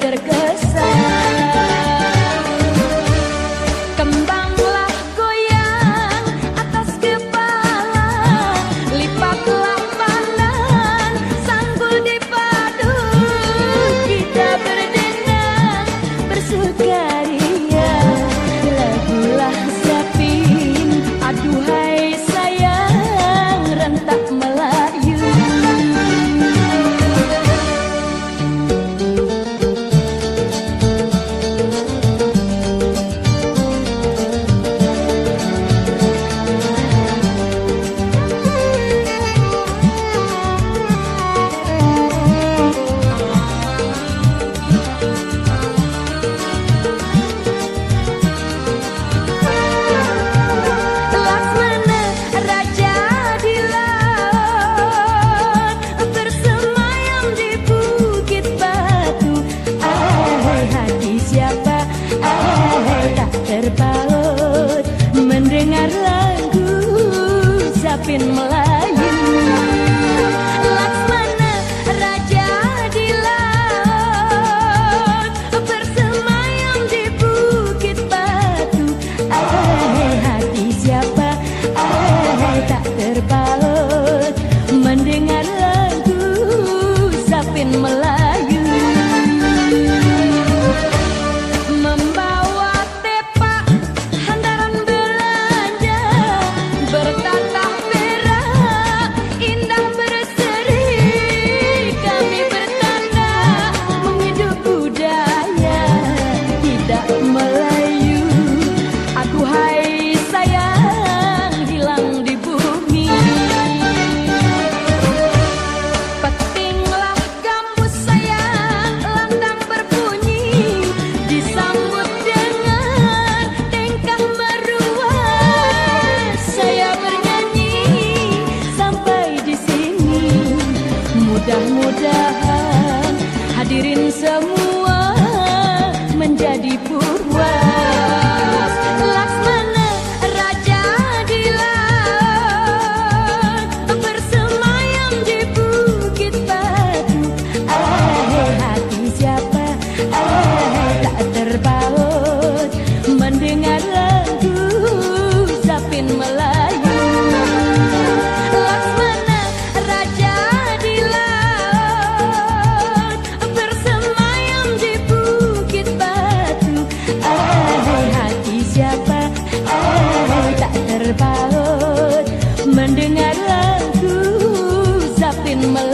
terkesan up in my life. Hadirin semua my